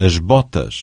as botas.